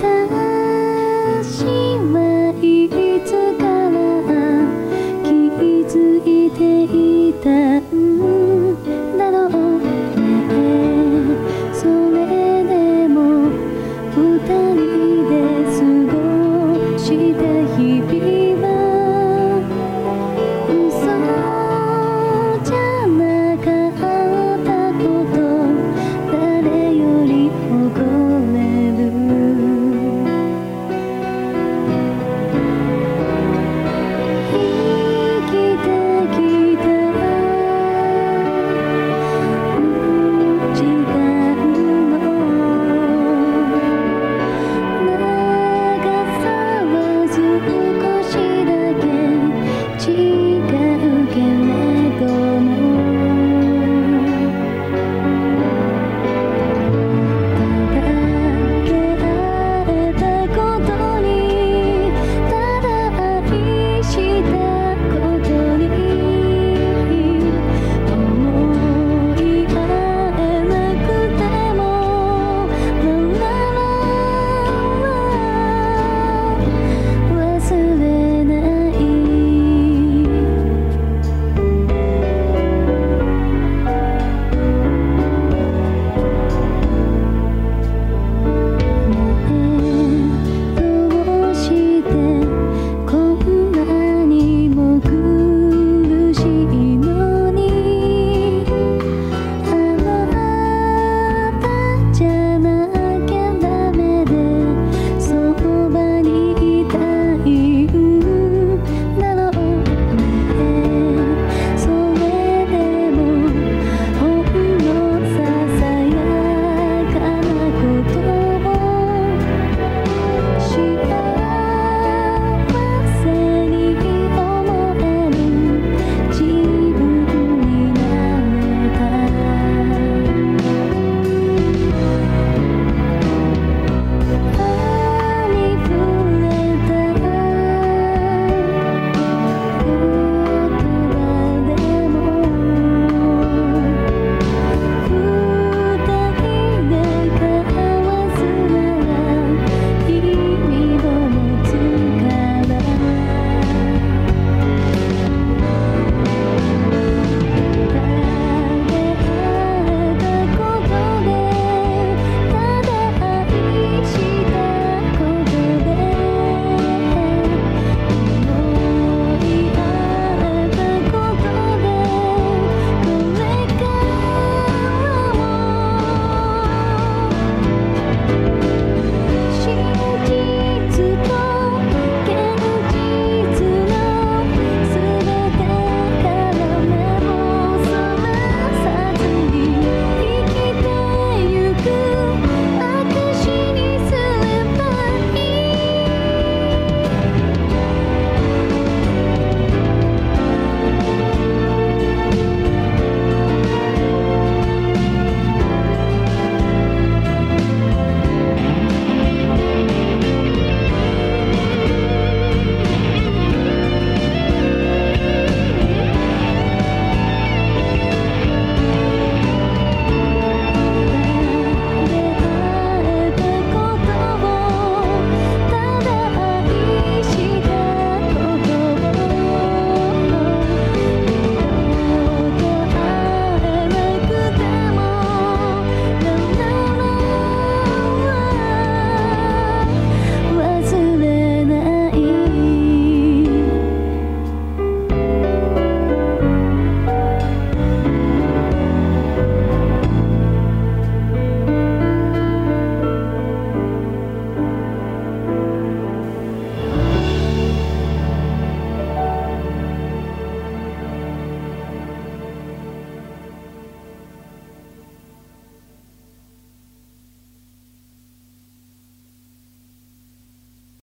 た